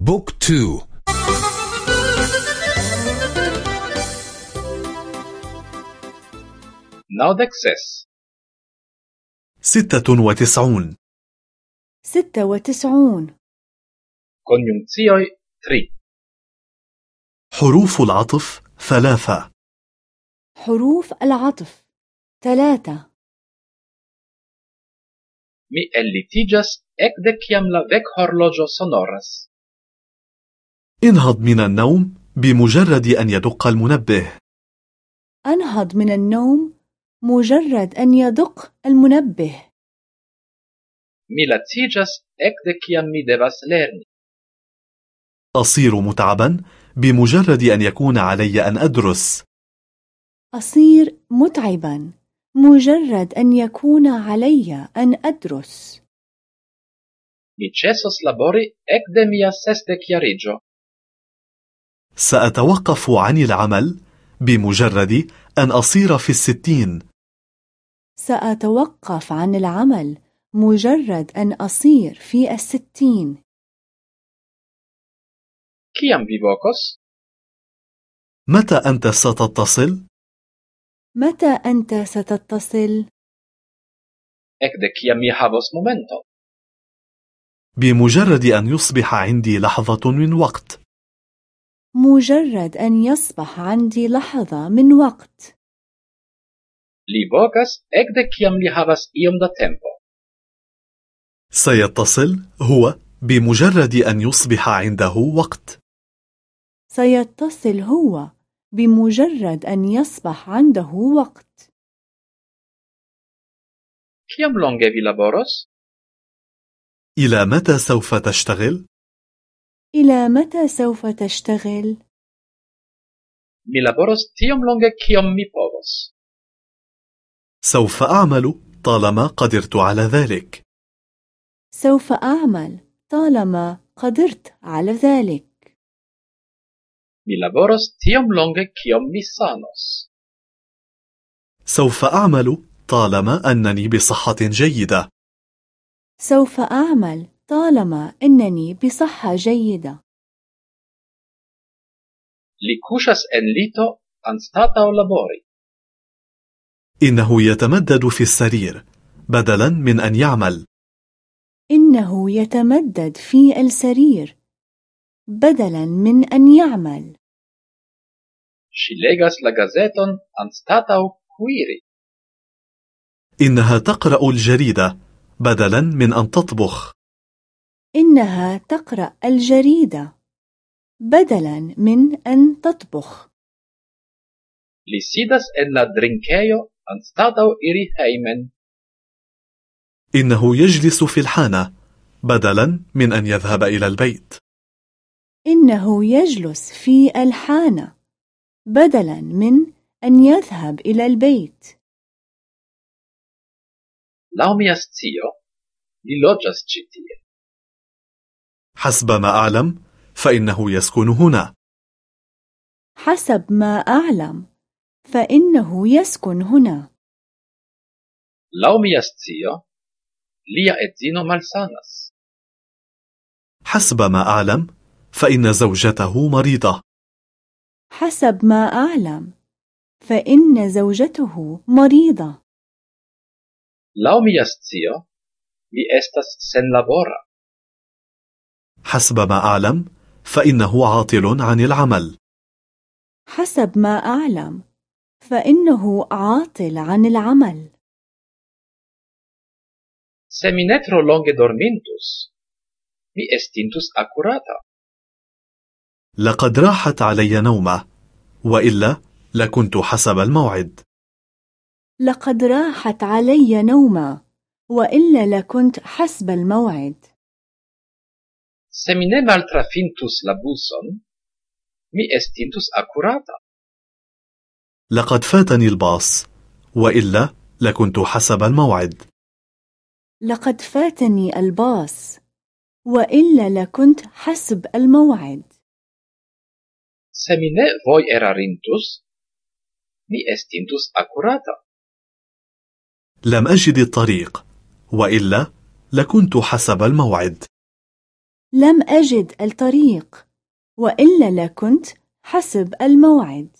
book two. naŭdek ses ستة وتسعون. ستة وتسعون. konjunkcioj tri. حروف العطف ثلاثة. حروف العطف ثلاثة. Mi ellitigas ekde kiam la vekhorloĝo sonoras. انهض من النوم بمجرد أن يدق المنبه أنهض من النوم مجرد أن يدق المنبه Mi laciĝas ekde kiam mi devas lerni. أصير متعبا بمجرد أن يكون علي أن أدرس أصير متعبا مجرد أن يكون علي أن أدرس Mi ĉesos labori ekde mia sesdekjariĝo. سأتوقف عن العمل بمجرد أن أصير في الستين سأتوقف عن العمل مجرد أن أصير في الستين Kiam vi vokos? متى أنت ستتصل؟ متى أنت ستتصل؟ Ekde kiam mi havos momenton. بمجرد أن يصبح عندي لحظة من وقت مجرد أن يصبح عندي لحظة من وقت Li vokas ekde kiam li havas iom da tempo. سيتصل هو بمجرد أن يصبح عنده وقت سيتصل هو بمجرد أن يصبح عنده وقت Kiam longe vi laboros? إلى متى سوف تشتغل؟ إلى متى سوف تشتغل؟ Mi laboros tiom longe kiom mi povos. سوف أعمل طالما قدرت على ذلك سوف أعمل طالما قدرت على ذلك Mi laboros tiom longe kiom mi sanos. سوف أعمل طالما أنني بصحة جيدة سوف أعمل طالما أنني بصحة جيدة Li kuŝas en lito anstataŭ labori. إنه يتمدد في السرير بدلا من أن يعمل إنه يتمدد في السرير بدلا من أن يعمل Ŝi legas la gazeton anstataŭ kuiri. إنها تقرأ الجريدة بدلا من أن تطبخ إنها تقرأ الجريدة بدلا من أن تطبخ Li sidas en la drinkejo anstataŭ iri hejmen. إنه يجلس في الحانة بدلا من أن يذهب إلى البيت إنه يجلس في الحانة بدلا من أن يذهب إلى البيت Laŭ mia scio, li loĝas ĉi tie. حسب ما أعلم فإنه يسكن هنا حسب ما أعلم فإنه يسكن هنا mia scio, lia edzino malsanas. حسب ما أعلم فإن زوجته مريضة حسب ما أعلم فإن زوجته مريضة Laŭ mia scio, li estas senlabora. حسب ما أعلم فإنه عاطل عن العمل. حسب ما أعلم فإنه عاطل عن العمل. Se mi ne tro longe dormintus, mi estintus akurata. لقد راحت علي نومة وإلا لكنت حسب الموعد. لقد راحت علي نومة وإلا لكنت حسب الموعد. Se mi ne maltrafintus la buson, mi estintus akurata. لقد فاتني الباص وإلا لكنت حسب الموعد لقد فاتني الباص وإلا لكنت حسب الموعد Se mi ne voierarintus, mi estintus akurata. لم أجد الطريق وإلا لكنت حسب الموعد لم أجد الطريق وإلا لكنت حسب الموعد.